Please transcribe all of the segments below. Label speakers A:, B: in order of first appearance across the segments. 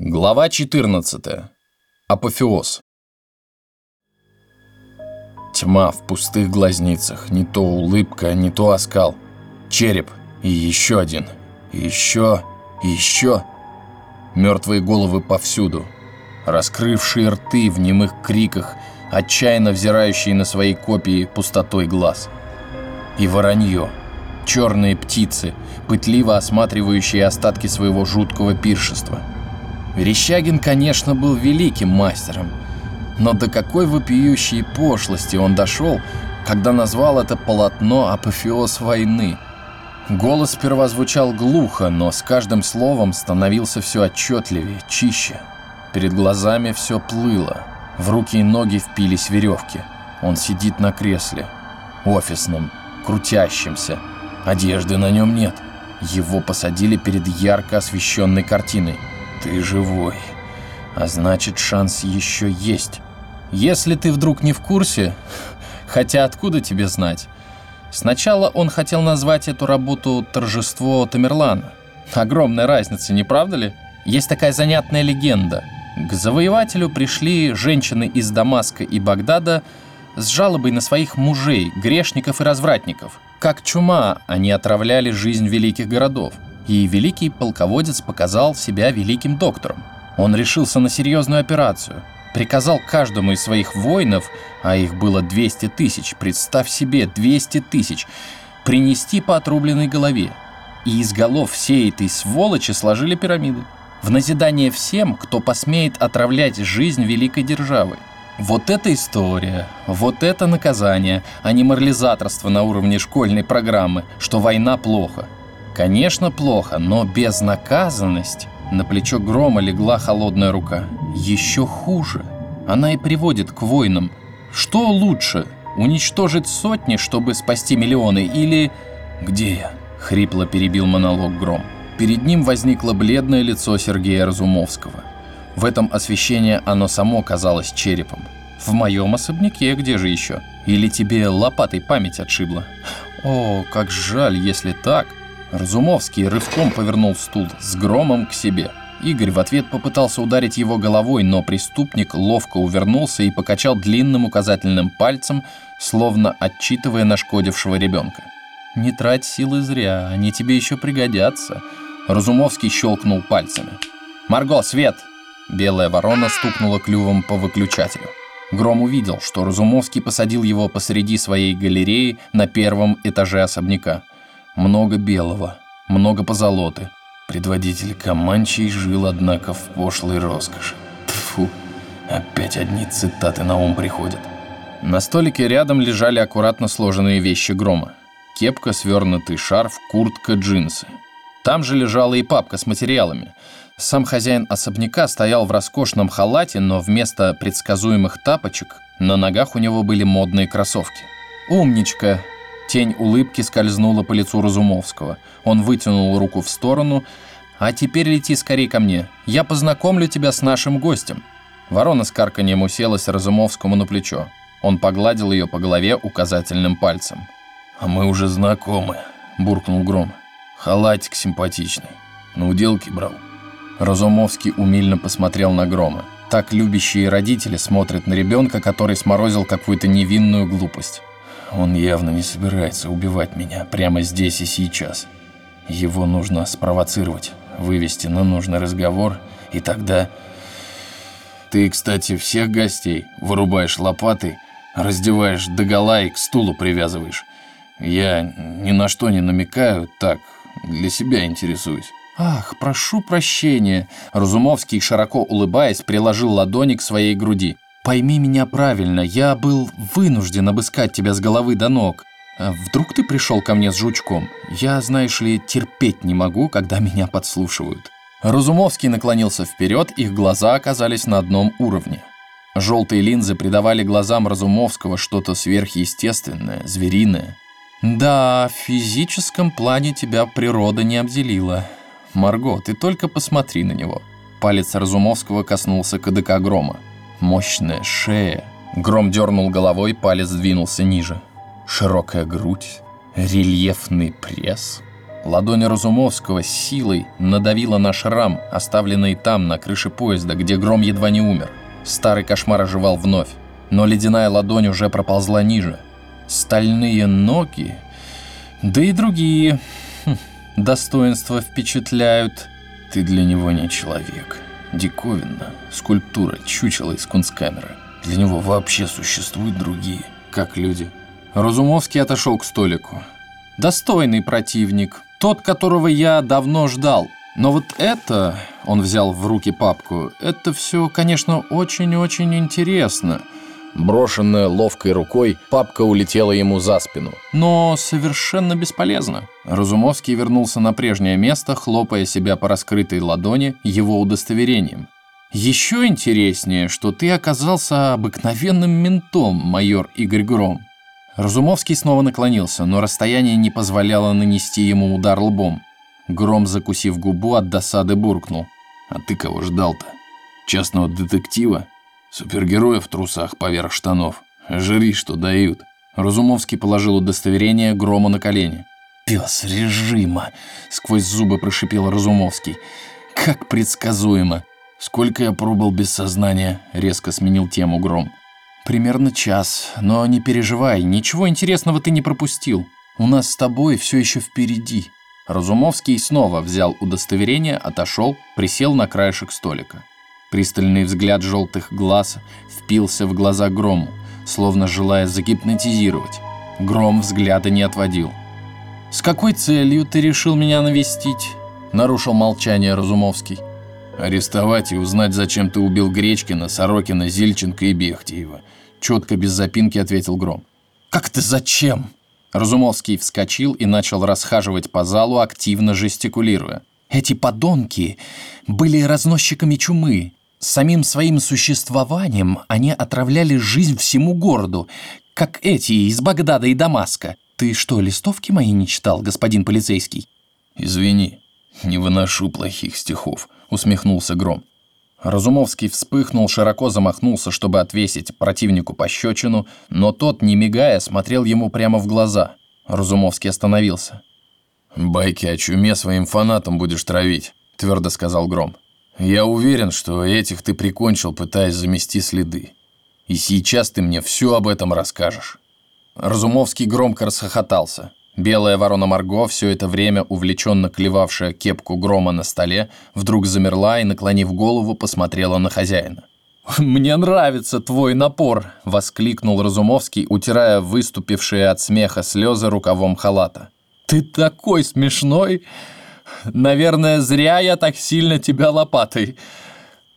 A: Глава 14. Апофеоз. Тьма в пустых глазницах, не то улыбка, не то оскал. Череп и еще один, и еще, и еще. Мертвые головы повсюду, раскрывшие рты в немых криках, отчаянно взирающие на свои копии пустотой глаз. И воронье, черные птицы, пытливо осматривающие остатки своего жуткого пиршества – Верещагин, конечно, был великим мастером, но до какой вопиющей пошлости он дошел, когда назвал это полотно апофеоз войны. Голос сперва звучал глухо, но с каждым словом становился все отчетливее, чище. Перед глазами все плыло, в руки и ноги впились веревки. Он сидит на кресле, офисном, крутящемся. Одежды на нем нет. Его посадили перед ярко освещенной картиной. Ты живой. А значит, шанс еще есть. Если ты вдруг не в курсе, хотя откуда тебе знать? Сначала он хотел назвать эту работу «Торжество Тамерлана». Огромная разница, не правда ли? Есть такая занятная легенда. К завоевателю пришли женщины из Дамаска и Багдада с жалобой на своих мужей, грешников и развратников. Как чума они отравляли жизнь великих городов и великий полководец показал себя великим доктором. Он решился на серьезную операцию, приказал каждому из своих воинов, а их было 200 тысяч, представь себе, 200 тысяч, принести по отрубленной голове. И из голов всей этой сволочи сложили пирамиду. В назидание всем, кто посмеет отравлять жизнь великой державы. Вот эта история, вот это наказание, а не морализаторство на уровне школьной программы, что война плохо – Конечно, плохо, но безнаказанность... На плечо Грома легла холодная рука. Еще хуже. Она и приводит к войнам. Что лучше? Уничтожить сотни, чтобы спасти миллионы, или... «Где я?» — хрипло перебил монолог Гром. Перед ним возникло бледное лицо Сергея Разумовского. В этом освещении оно само казалось черепом. «В моем особняке где же еще? Или тебе лопатой память отшибла?» «О, как жаль, если так!» Разумовский рывком повернул стул с громом к себе. Игорь в ответ попытался ударить его головой, но преступник ловко увернулся и покачал длинным указательным пальцем, словно отчитывая нашкодившего ребенка. «Не трать силы зря, они тебе еще пригодятся», — Разумовский щелкнул пальцами. «Марго, свет!» Белая ворона стукнула клювом по выключателю. Гром увидел, что Разумовский посадил его посреди своей галереи на первом этаже особняка — много белого, много позолоты. Предводитель Каманчей жил, однако, в пошлой роскоши. Тфу, опять одни цитаты на ум приходят. На столике рядом лежали аккуратно сложенные вещи Грома. Кепка, свернутый шарф, куртка, джинсы. Там же лежала и папка с материалами. Сам хозяин особняка стоял в роскошном халате, но вместо предсказуемых тапочек на ногах у него были модные кроссовки. «Умничка!» Тень улыбки скользнула по лицу Разумовского. Он вытянул руку в сторону. «А теперь лети скорее ко мне. Я познакомлю тебя с нашим гостем». Ворона с карканьем уселась Разумовскому на плечо. Он погладил ее по голове указательным пальцем. «А мы уже знакомы», – буркнул Гром. «Халатик симпатичный. На уделке брал». Разумовский умильно посмотрел на Грома. Так любящие родители смотрят на ребенка, который сморозил какую-то невинную глупость. Он явно не собирается убивать меня прямо здесь и сейчас. Его нужно спровоцировать, вывести на нужный разговор, и тогда... Ты, кстати, всех гостей вырубаешь лопатой, раздеваешь догола и к стулу привязываешь. Я ни на что не намекаю, так, для себя интересуюсь. «Ах, прошу прощения!» Разумовский, широко улыбаясь, приложил ладони к своей груди. Пойми меня правильно, я был вынужден обыскать тебя с головы до ног. А вдруг ты пришел ко мне с жучком? Я, знаешь ли, терпеть не могу, когда меня подслушивают». Разумовский наклонился вперед, их глаза оказались на одном уровне. Желтые линзы придавали глазам Разумовского что-то сверхъестественное, звериное. «Да, в физическом плане тебя природа не обделила. Марго, ты только посмотри на него». Палец Разумовского коснулся кадыка грома. Мощная шея. Гром дернул головой, палец двинулся ниже. Широкая грудь, рельефный пресс. Ладонь Разумовского силой надавила на шрам, оставленный там, на крыше поезда, где Гром едва не умер. Старый кошмар оживал вновь, но ледяная ладонь уже проползла ниже. Стальные ноги, да и другие хм, достоинства впечатляют. Ты для него не человек. Диковинно. Скульптура, чучело из кунсткамеры. Для него вообще существуют другие, как люди. Разумовский отошел к столику. Достойный противник. Тот, которого я давно ждал. Но вот это, он взял в руки папку, это все, конечно, очень-очень интересно. Брошенная ловкой рукой, папка улетела ему за спину. Но совершенно бесполезно. Разумовский вернулся на прежнее место, хлопая себя по раскрытой ладони его удостоверением. «Еще интереснее, что ты оказался обыкновенным ментом, майор Игорь Гром». Разумовский снова наклонился, но расстояние не позволяло нанести ему удар лбом. Гром, закусив губу, от досады буркнул. «А ты кого ждал-то? Частного детектива?» Супергероя в трусах поверх штанов. Жри, что дают. Разумовский положил удостоверение Грому на колени. «Пес режима!» — сквозь зубы прошипел Разумовский. «Как предсказуемо!» «Сколько я пробыл без сознания?» — резко сменил тему Гром. «Примерно час, но не переживай, ничего интересного ты не пропустил. У нас с тобой все еще впереди». Разумовский снова взял удостоверение, отошел, присел на краешек столика. Пристальный взгляд желтых глаз впился в глаза Грому, словно желая загипнотизировать. Гром взгляда не отводил. «С какой целью ты решил меня навестить?» Нарушил молчание Разумовский. «Арестовать и узнать, зачем ты убил Гречкина, Сорокина, Зильченко и Бехтиева», четко без запинки ответил Гром. «Как ты зачем?» Разумовский вскочил и начал расхаживать по залу, активно жестикулируя. «Эти подонки были разносчиками чумы, Самим своим существованием они отравляли жизнь всему городу, как эти из Багдада и Дамаска. Ты что, листовки мои не читал, господин полицейский?
B: Извини, не выношу плохих стихов, усмехнулся Гром.
A: Разумовский вспыхнул, широко замахнулся, чтобы отвесить противнику пощечину, но тот, не мигая, смотрел ему прямо в глаза. Разумовский остановился.
B: «Байки о чуме своим фанатам будешь травить», — твердо сказал Гром. Я уверен, что этих ты прикончил, пытаясь замести следы. И сейчас ты мне все об этом расскажешь».
A: Разумовский громко расхохотался. Белая ворона Марго, все это время увлеченно клевавшая кепку грома на столе, вдруг замерла и, наклонив голову, посмотрела на хозяина. «Мне нравится твой напор!» – воскликнул Разумовский, утирая выступившие от смеха слезы рукавом халата. «Ты такой смешной!» Наверное, зря я так сильно тебя лопатой.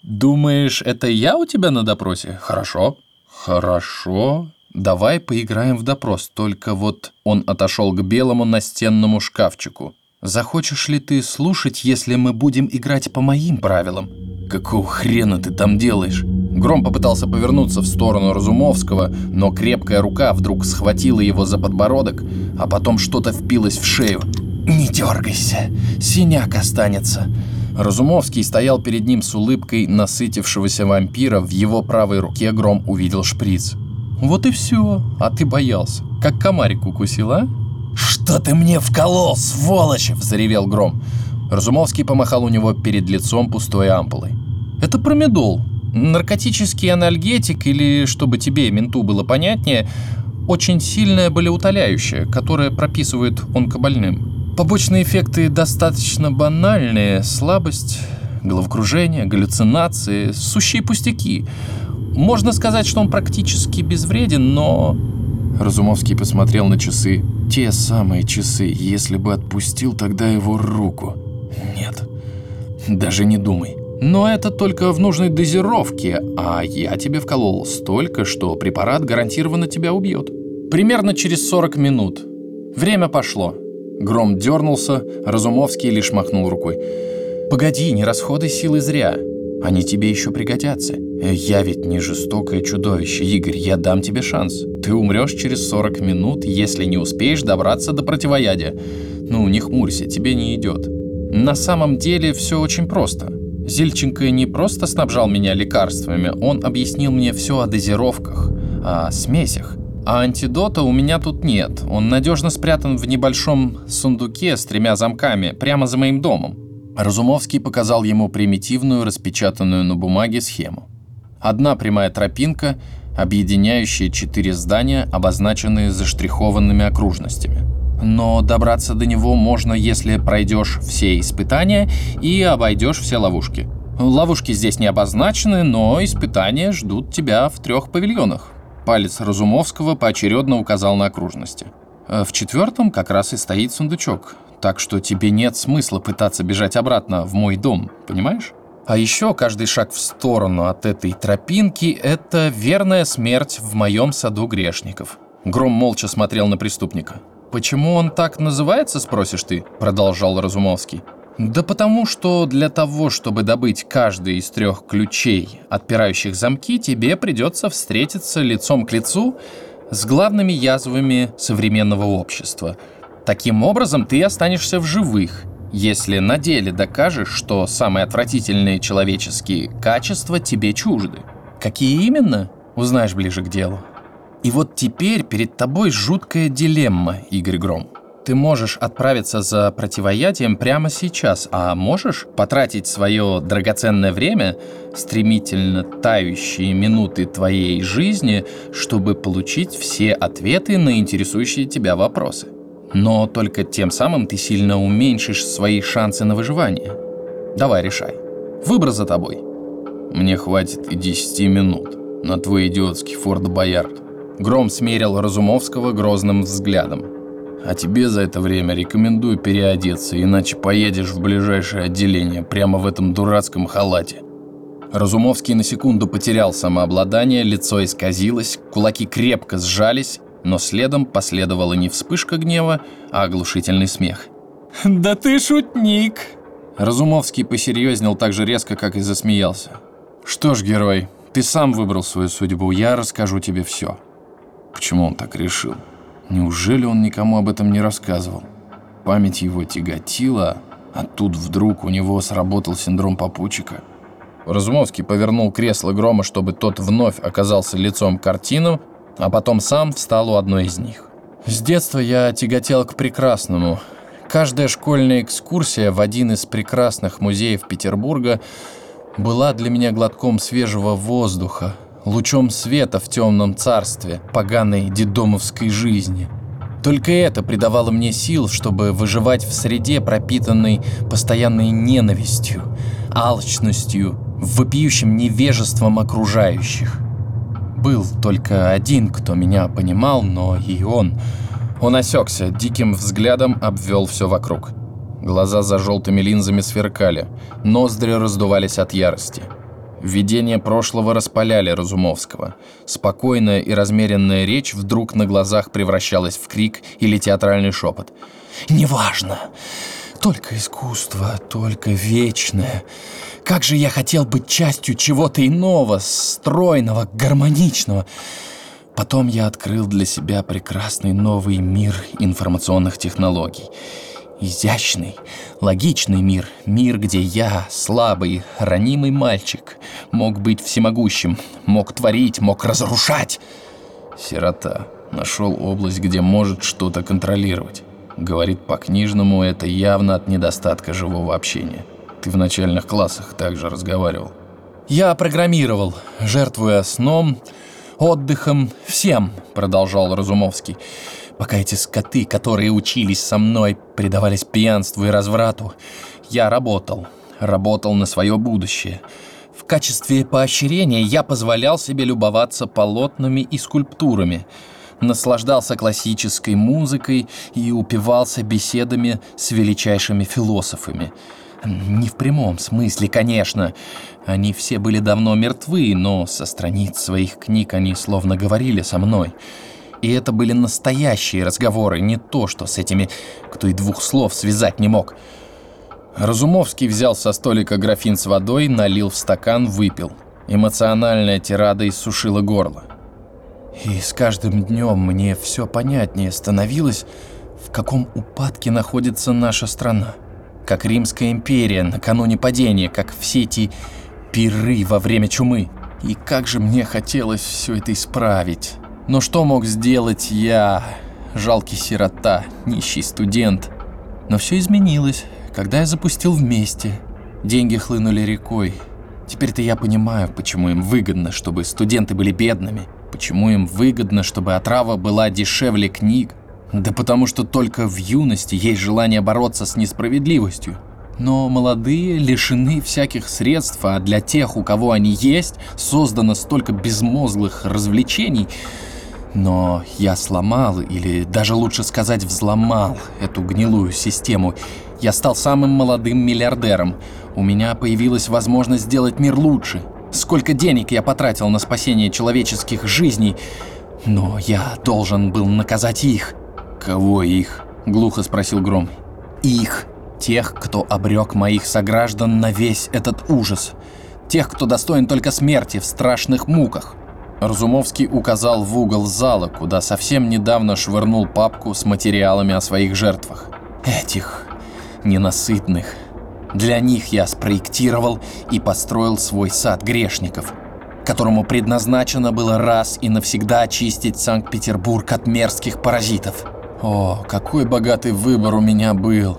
A: Думаешь, это я у тебя на допросе? Хорошо. Хорошо. Давай поиграем в допрос, только вот он отошел к белому настенному шкафчику. Захочешь ли ты слушать, если мы будем играть по моим правилам? Какого хрена ты там делаешь? Гром попытался повернуться в сторону Разумовского, но крепкая рука вдруг схватила его за подбородок, а потом что-то впилось в шею. «Не дергайся, синяк останется». Разумовский стоял перед ним с улыбкой насытившегося вампира, в его правой руке Гром увидел шприц. «Вот и все, а ты боялся. Как комарик укусил, а?» «Что ты мне вколол, сволочь!» – взревел Гром. Разумовский помахал у него перед лицом пустой ампулой. «Это промедол. Наркотический анальгетик или, чтобы тебе, менту, было понятнее, очень сильное болеутоляющее, которое прописывают онкобольным. Побочные эффекты достаточно банальные. Слабость, головокружение, галлюцинации, сущие пустяки. Можно сказать, что он практически безвреден, но... Разумовский посмотрел на часы. Те самые часы, если бы отпустил тогда его руку. Нет, даже не думай. Но это только в нужной дозировке, а я тебе вколол столько, что препарат гарантированно тебя убьет. Примерно через 40 минут. Время пошло. Гром дернулся, Разумовский лишь махнул рукой. «Погоди, не расходуй силы зря. Они тебе еще пригодятся. Я ведь не жестокое чудовище, Игорь, я дам тебе шанс. Ты умрешь через 40 минут, если не успеешь добраться до противоядия. Ну, не хмурься, тебе не идет. На самом деле все очень просто. Зильченко не просто снабжал меня лекарствами, он объяснил мне все о дозировках, о смесях. А антидота у меня тут нет. Он надежно спрятан в небольшом сундуке с тремя замками, прямо за моим домом. Разумовский показал ему примитивную, распечатанную на бумаге схему. Одна прямая тропинка, объединяющая четыре здания, обозначенные заштрихованными окружностями. Но добраться до него можно, если пройдешь все испытания и обойдешь все ловушки. Ловушки здесь не обозначены, но испытания ждут тебя в трех павильонах. Палец Разумовского поочередно указал на окружности. Э, в четвертом как раз и стоит сундучок. Так что тебе нет смысла пытаться бежать обратно в мой дом, понимаешь? А еще каждый шаг в сторону от этой тропинки – это верная смерть в моем саду грешников. Гром молча смотрел на преступника. «Почему он так называется, спросишь ты?» – продолжал Разумовский. Да потому что для того, чтобы добыть каждый из трех ключей, отпирающих замки, тебе придется встретиться лицом к лицу с главными язвами современного общества. Таким образом, ты останешься в живых, если на деле докажешь, что самые отвратительные человеческие качества тебе чужды. Какие именно, узнаешь ближе к делу. И вот теперь перед тобой жуткая дилемма, Игорь Гром. Ты можешь отправиться за противоядием прямо сейчас, а можешь потратить свое драгоценное время, стремительно тающие минуты твоей жизни, чтобы получить все ответы на интересующие тебя вопросы. Но только тем самым ты сильно уменьшишь свои шансы на выживание. Давай, решай. Выбор за тобой.
B: Мне хватит и 10 минут на твой идиотский Форд Боярд.
A: Гром смерил Разумовского грозным взглядом.
B: А тебе за это время рекомендую переодеться, иначе поедешь в ближайшее отделение прямо в этом дурацком халате.
A: Разумовский на секунду потерял самообладание, лицо исказилось, кулаки крепко сжались, но следом последовала не вспышка гнева, а оглушительный смех.
C: «Да ты шутник!»
A: Разумовский посерьезнел так же резко, как и засмеялся. «Что ж, герой, ты сам выбрал свою судьбу, я расскажу тебе все».
B: Почему он так решил? Неужели он никому об этом не рассказывал? Память его тяготила, а тут вдруг у него сработал синдром попутчика.
A: Разумовский повернул кресло Грома, чтобы тот вновь оказался лицом к картинам, а потом сам встал у одной из них. С детства я тяготел к прекрасному. Каждая школьная экскурсия в один из прекрасных музеев Петербурга была для меня глотком свежего воздуха, лучом света в темном царстве поганой дедомовской жизни. Только это придавало мне сил, чтобы выживать в среде, пропитанной постоянной ненавистью, алчностью, вопиющим невежеством окружающих. Был только один, кто меня понимал, но и он. Он осекся, диким взглядом обвел все вокруг. Глаза за желтыми линзами сверкали, ноздри раздувались от ярости. Видения прошлого распаляли Разумовского. Спокойная и размеренная речь вдруг на глазах превращалась в крик или театральный шепот. «Неважно. Только искусство, только вечное. Как же я хотел быть частью чего-то иного, стройного, гармоничного!» Потом я открыл для себя прекрасный новый мир информационных технологий – Изящный, логичный мир. Мир, где я, слабый, ранимый мальчик, мог быть всемогущим, мог творить, мог разрушать.
B: Сирота. Нашел область, где может что-то контролировать. Говорит по-книжному, это явно от недостатка живого общения. Ты в начальных классах также разговаривал.
A: Я программировал, жертвуя сном, отдыхом, всем, продолжал Разумовский пока эти скоты, которые учились со мной, предавались пьянству и разврату, я работал, работал на свое будущее. В качестве поощрения я позволял себе любоваться полотнами и скульптурами, наслаждался классической музыкой и упивался беседами с величайшими философами. Не в прямом смысле, конечно. Они все были давно мертвы, но со страниц своих книг они словно говорили со мной — и это были настоящие разговоры, не то, что с этими, кто и двух слов связать не мог. Разумовский взял со столика графин с водой, налил в стакан, выпил. Эмоциональная тирада иссушила горло. И с каждым днем мне все понятнее становилось, в каком упадке находится наша страна. Как Римская империя накануне падения, как все эти пиры во время чумы. И как же мне хотелось все это исправить Но что мог сделать я, жалкий сирота, нищий студент? Но все изменилось, когда я запустил вместе. Деньги хлынули рекой. Теперь-то я понимаю, почему им выгодно, чтобы студенты были бедными. Почему им выгодно, чтобы отрава была дешевле книг. Да потому что только в юности есть желание бороться с несправедливостью. Но молодые лишены всяких средств, а для тех, у кого они есть, создано столько безмозглых развлечений. Но я сломал, или даже лучше сказать взломал эту гнилую систему. Я стал самым молодым миллиардером. У меня появилась возможность сделать мир лучше. Сколько денег я потратил на спасение человеческих жизней. Но я должен был наказать их.
B: «Кого их?» — глухо спросил Гром.
A: «Их. Тех, кто обрек моих сограждан на весь этот ужас. Тех, кто достоин только смерти в страшных муках».
B: Разумовский указал в угол зала, куда совсем недавно швырнул папку с материалами о своих жертвах.
A: «Этих ненасытных. Для них я спроектировал и построил свой сад грешников, которому предназначено было раз и навсегда очистить Санкт-Петербург от мерзких паразитов. О, какой богатый выбор у меня был.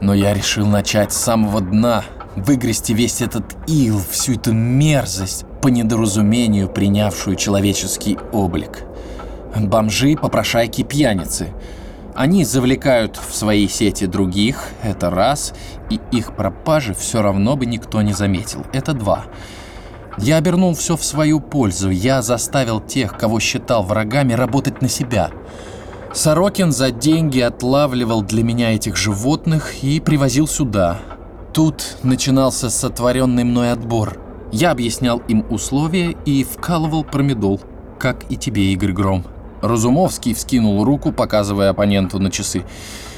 A: Но я решил начать с самого дна, выгрести весь этот ил, всю эту мерзость, по недоразумению принявшую человеческий облик. Бомжи, попрошайки, пьяницы. Они завлекают в свои сети других, это раз, и их пропажи все равно бы никто не заметил, это два. Я обернул все в свою пользу, я заставил тех, кого считал врагами, работать на себя – Сорокин за деньги отлавливал для меня этих животных и привозил сюда. Тут начинался сотворенный мной отбор. Я объяснял им условия и вкалывал промедол, как и тебе, Игорь Гром.
B: Разумовский вскинул руку, показывая оппоненту на часы.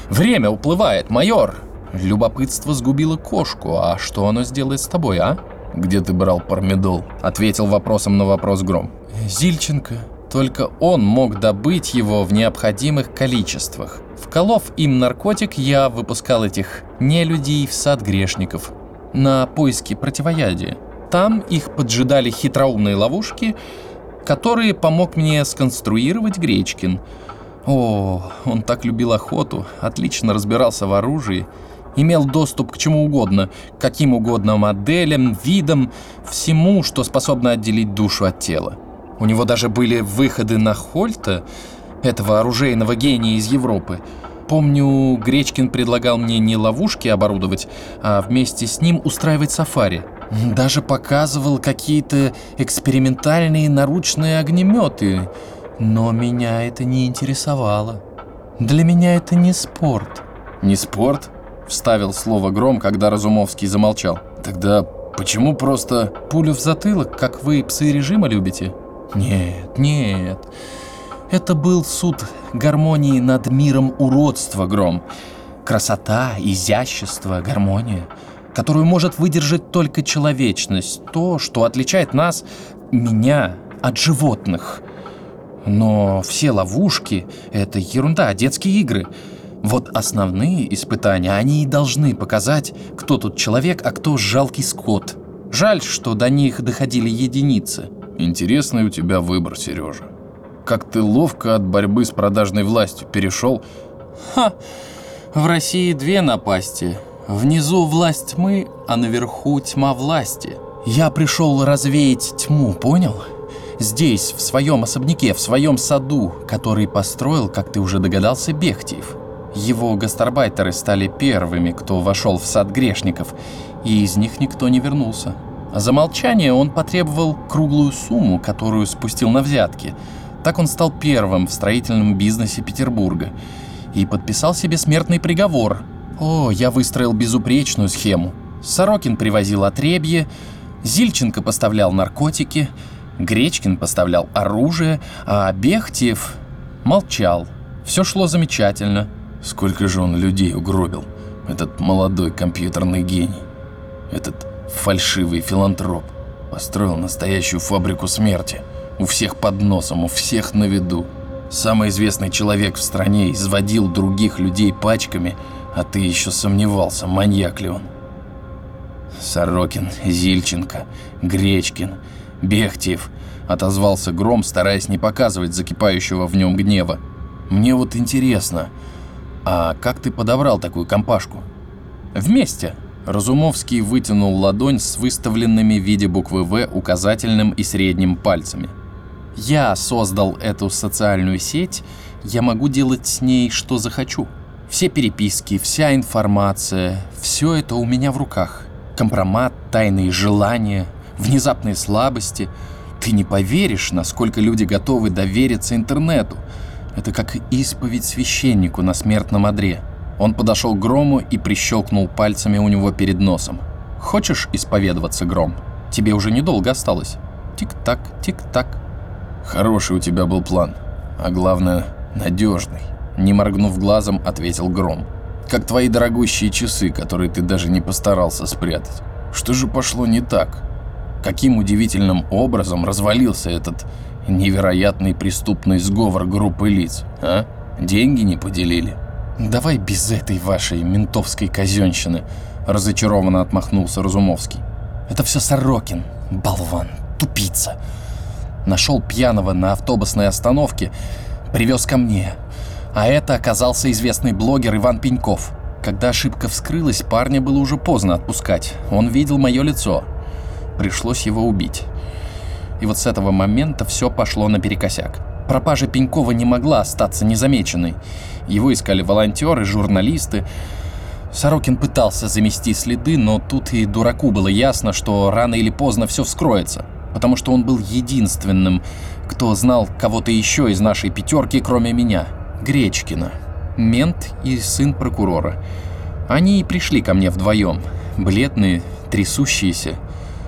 A: «Время уплывает, майор!» Любопытство сгубило кошку, а что оно сделает с тобой, а?
B: «Где ты брал пармедол?» — ответил вопросом на вопрос Гром.
A: «Зильченко», только он мог добыть его в необходимых количествах. Вколов им наркотик, я выпускал этих нелюдей в сад грешников на поиски противоядия. Там их поджидали хитроумные ловушки, которые помог мне сконструировать Гречкин. О, он так любил охоту, отлично разбирался в оружии, имел доступ к чему угодно, каким угодно моделям, видам, всему, что способно отделить душу от тела. У него даже были выходы на Хольта, этого оружейного гения из Европы. Помню, Гречкин предлагал мне не ловушки оборудовать, а вместе с ним устраивать сафари. Даже показывал какие-то экспериментальные наручные огнеметы. Но меня это не интересовало. Для меня это не спорт.
B: «Не спорт?» — вставил слово Гром, когда Разумовский замолчал. «Тогда почему просто
A: пулю в затылок, как вы псы режима любите?» Нет, нет. Это был суд гармонии над миром уродства, Гром. Красота, изящество, гармония, которую может выдержать только человечность. То, что отличает нас, меня, от животных. Но все ловушки — это ерунда, детские игры. Вот основные испытания, они и должны показать, кто тут человек, а кто жалкий скот. Жаль, что до них доходили единицы.
B: Интересный у тебя выбор, Сережа. Как ты ловко от борьбы с продажной властью перешел.
A: Ха! В России две напасти. Внизу власть тьмы, а наверху тьма власти. Я пришел развеять тьму, понял? Здесь, в своем особняке, в своем саду, который построил, как ты уже догадался, Бехтиев. Его гастарбайтеры стали первыми, кто вошел в сад грешников, и из них никто не вернулся. За молчание он потребовал круглую сумму, которую спустил на взятки. Так он стал первым в строительном бизнесе Петербурга и подписал себе смертный приговор. О, я выстроил безупречную схему. Сорокин привозил отребье, Зильченко поставлял наркотики, Гречкин поставлял оружие, а Бехтиев молчал. Все шло замечательно.
B: Сколько же он людей угробил, этот молодой компьютерный гений, этот Фальшивый филантроп. Построил настоящую фабрику смерти. У всех под носом, у всех на виду. Самый известный человек в стране изводил других людей пачками, а ты еще сомневался, маньяк ли он. Сорокин, Зильченко, Гречкин.
A: «Бехтиев», — отозвался Гром, стараясь не показывать закипающего в нем гнева. «Мне вот интересно, а как ты подобрал такую компашку?» «Вместе», Разумовский вытянул ладонь с выставленными в виде буквы «В» указательным и средним пальцами. «Я создал эту социальную сеть, я могу делать с ней, что захочу. Все переписки, вся информация, все это у меня в руках. Компромат, тайные желания, внезапные слабости. Ты не поверишь, насколько люди готовы довериться интернету. Это как исповедь священнику на смертном одре. Он подошел к Грому и прищелкнул пальцами у него перед носом. «Хочешь исповедоваться, Гром? Тебе уже недолго осталось. Тик-так, тик-так». «Хороший у тебя был план. А главное, надежный», — не моргнув глазом, ответил Гром. «Как твои дорогущие часы, которые ты даже не постарался спрятать. Что же пошло не так? Каким удивительным образом развалился этот невероятный преступный сговор группы лиц, а? Деньги не поделили?» «Давай без этой вашей ментовской казенщины», — разочарованно отмахнулся Разумовский. «Это все Сорокин, болван, тупица. Нашел пьяного на автобусной остановке, привез ко мне. А это оказался известный блогер Иван Пеньков. Когда ошибка вскрылась, парня было уже поздно отпускать. Он видел мое лицо. Пришлось его убить. И вот с этого момента все пошло наперекосяк. Пропажа Пенькова не могла остаться незамеченной. Его искали волонтеры, журналисты. Сорокин пытался замести следы, но тут и дураку было ясно, что рано или поздно все вскроется. Потому что он был единственным, кто знал кого-то еще из нашей пятерки, кроме меня. Гречкина. Мент и сын прокурора. Они и пришли ко мне вдвоем. Бледные, трясущиеся.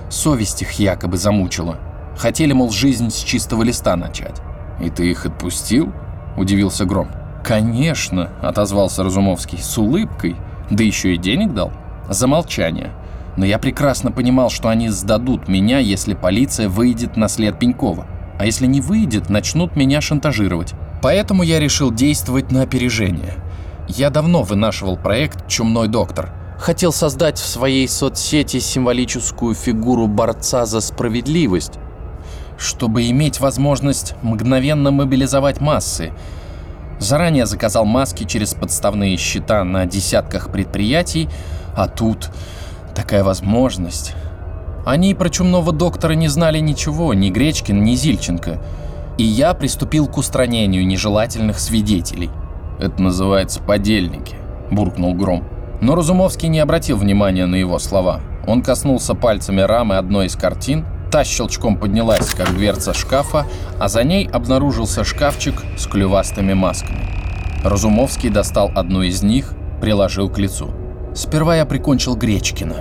A: Совесть их якобы замучила. Хотели, мол, жизнь с чистого листа начать.
B: «И ты их отпустил?» – удивился Гром.
A: «Конечно», – отозвался Разумовский, с улыбкой, да еще и денег дал. За молчание. Но я прекрасно понимал, что они сдадут меня, если полиция выйдет на след Пенькова. А если не выйдет, начнут меня шантажировать. Поэтому я решил действовать на опережение. Я давно вынашивал проект «Чумной доктор». Хотел создать в своей соцсети символическую фигуру борца за справедливость, чтобы иметь возможность мгновенно мобилизовать массы. Заранее заказал маски через подставные счета на десятках предприятий, а тут такая возможность. Они про чумного доктора не знали ничего, ни Гречкин, ни Зильченко. И я приступил к устранению нежелательных свидетелей.
B: «Это называется подельники», – буркнул Гром.
A: Но Разумовский не обратил внимания на его слова. Он коснулся пальцами рамы одной из картин, Та щелчком поднялась, как дверца шкафа, а за ней обнаружился шкафчик с клювастыми масками. Разумовский достал одну из них, приложил к лицу. Сперва я прикончил Гречкина.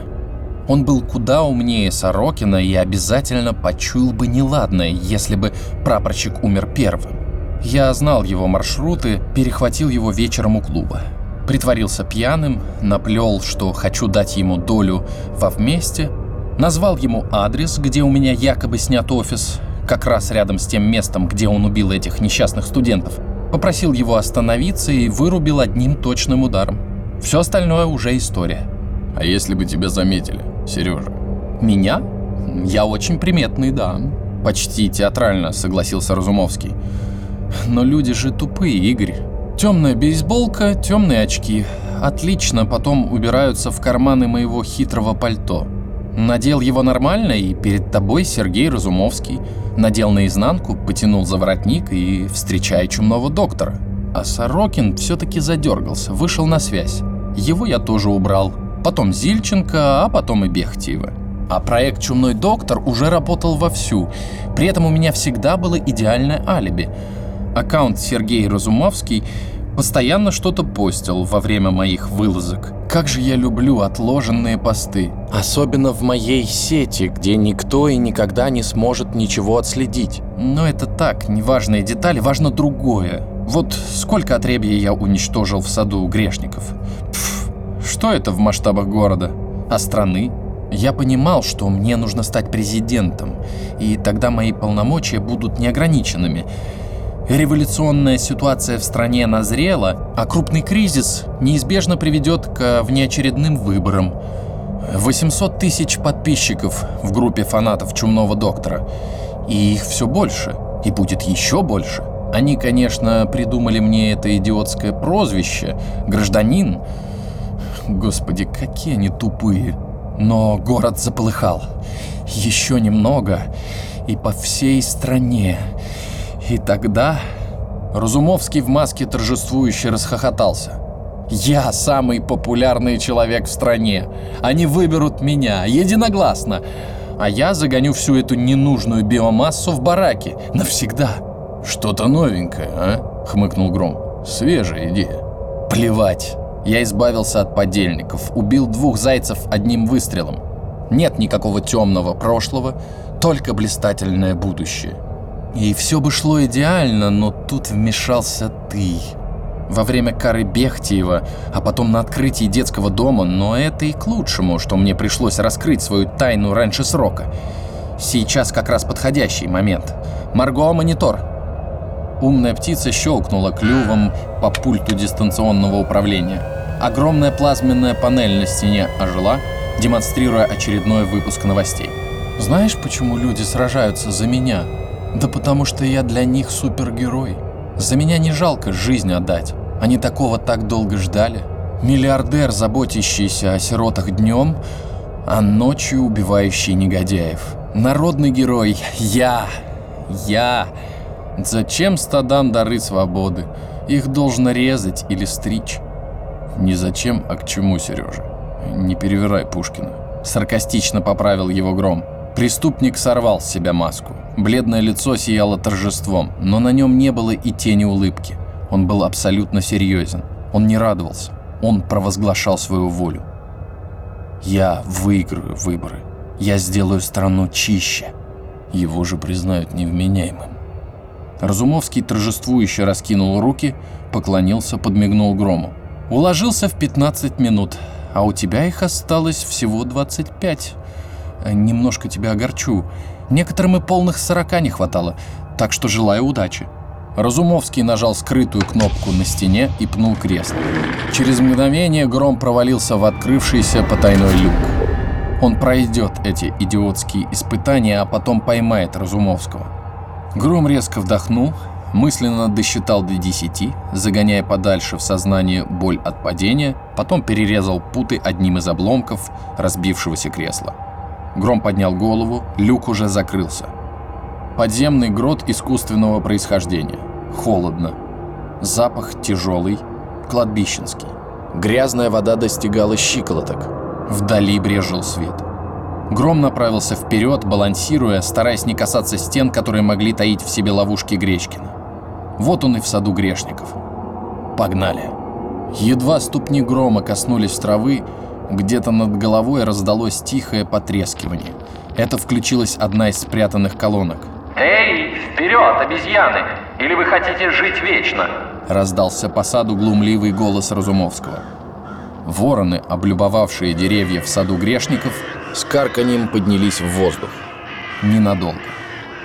A: Он был куда умнее Сорокина и обязательно почуял бы неладное, если бы прапорщик умер первым. Я знал его маршруты, перехватил его вечером у клуба. Притворился пьяным, наплел, что хочу дать ему долю во вместе – Назвал ему адрес, где у меня якобы снят офис, как раз рядом с тем местом, где он убил этих несчастных студентов. Попросил его остановиться и вырубил одним точным ударом. Все остальное уже история.
B: А если бы тебя заметили, Сережа?
A: Меня? Я очень приметный, да. Почти театрально, согласился Разумовский. Но люди же тупые, Игорь. Темная бейсболка, темные очки. Отлично потом убираются в карманы моего хитрого пальто. Надел его нормально, и перед тобой Сергей Разумовский. Надел наизнанку, потянул за воротник и встречая чумного доктора. А Сорокин все-таки задергался, вышел на связь. Его я тоже убрал. Потом Зильченко, а потом и Бехтиева. А проект «Чумной доктор» уже работал вовсю. При этом у меня всегда было идеальное алиби. Аккаунт Сергей Разумовский Постоянно что-то постил во время моих вылазок. Как же я люблю отложенные посты. Особенно в моей сети, где никто и никогда не сможет ничего отследить. Но это так, неважная деталь, важно другое. Вот сколько отребья я уничтожил в саду грешников. Пф, что это в масштабах города? А страны? Я понимал, что мне нужно стать президентом, и тогда мои полномочия будут неограниченными. Революционная ситуация в стране назрела, а крупный кризис неизбежно приведет к внеочередным выборам. 800 тысяч подписчиков в группе фанатов Чумного Доктора. И их все больше. И будет еще больше. Они, конечно, придумали мне это идиотское прозвище «Гражданин». Господи, какие они тупые. Но город заполыхал. Еще немного, и по всей стране. И тогда Разумовский в маске торжествующе расхохотался. «Я самый популярный человек в стране. Они выберут меня, единогласно. А я загоню всю эту ненужную биомассу в бараки. Навсегда».
B: «Что-то новенькое, а?» — хмыкнул Гром. «Свежая идея».
A: «Плевать. Я избавился от подельников, убил двух зайцев одним выстрелом. Нет никакого темного прошлого, только блистательное будущее. И все бы шло идеально, но тут вмешался ты. Во время кары Бехтиева, а потом на открытии детского дома, но это и к лучшему, что мне пришлось раскрыть свою тайну раньше срока. Сейчас как раз подходящий момент. Марго, монитор. Умная птица щелкнула клювом по пульту дистанционного управления. Огромная плазменная панель на стене ожила, демонстрируя очередной выпуск новостей. Знаешь, почему люди сражаются за меня? Да потому что я для них супергерой. За меня не жалко жизнь отдать. Они такого так долго ждали. Миллиардер, заботящийся о сиротах днем, а ночью убивающий негодяев. Народный герой. Я. Я. Зачем стадам дары свободы? Их должно резать или стричь.
B: Не зачем, а к чему, Сережа? Не перевирай Пушкина.
A: Саркастично поправил его гром. Преступник сорвал с себя маску. Бледное лицо сияло торжеством, но на нем не было и тени улыбки. Он был абсолютно серьезен. Он не радовался. Он провозглашал свою волю. «Я выиграю выборы. Я сделаю страну чище».
B: Его же признают невменяемым.
A: Разумовский торжествующе раскинул руки, поклонился, подмигнул Грому. «Уложился в 15 минут, а у тебя их осталось всего 25. Немножко тебя огорчу. Некоторым и полных 40 не хватало, так что желаю удачи». Разумовский нажал скрытую кнопку на стене и пнул кресло. Через мгновение Гром провалился в открывшийся потайной люк. Он пройдет эти идиотские испытания, а потом поймает Разумовского. Гром резко вдохнул, мысленно досчитал до 10, загоняя подальше в сознание боль от падения, потом перерезал путы одним из обломков разбившегося кресла. Гром поднял голову, люк уже закрылся. Подземный грот искусственного происхождения. Холодно. Запах тяжелый, кладбищенский. Грязная вода достигала щиколоток. Вдали брежил свет. Гром направился вперед, балансируя, стараясь не касаться стен, которые могли таить в себе ловушки Гречкина. Вот он и в саду грешников. Погнали. Едва ступни грома коснулись травы, где-то над головой раздалось тихое потрескивание. Это включилась одна из спрятанных колонок.
D: «Эй, вперед, обезьяны! Или вы хотите жить вечно?»
A: Раздался по саду глумливый голос Разумовского. Вороны, облюбовавшие деревья в саду грешников, с карканьем поднялись в воздух. Ненадолго.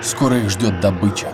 A: Скоро их ждет добыча.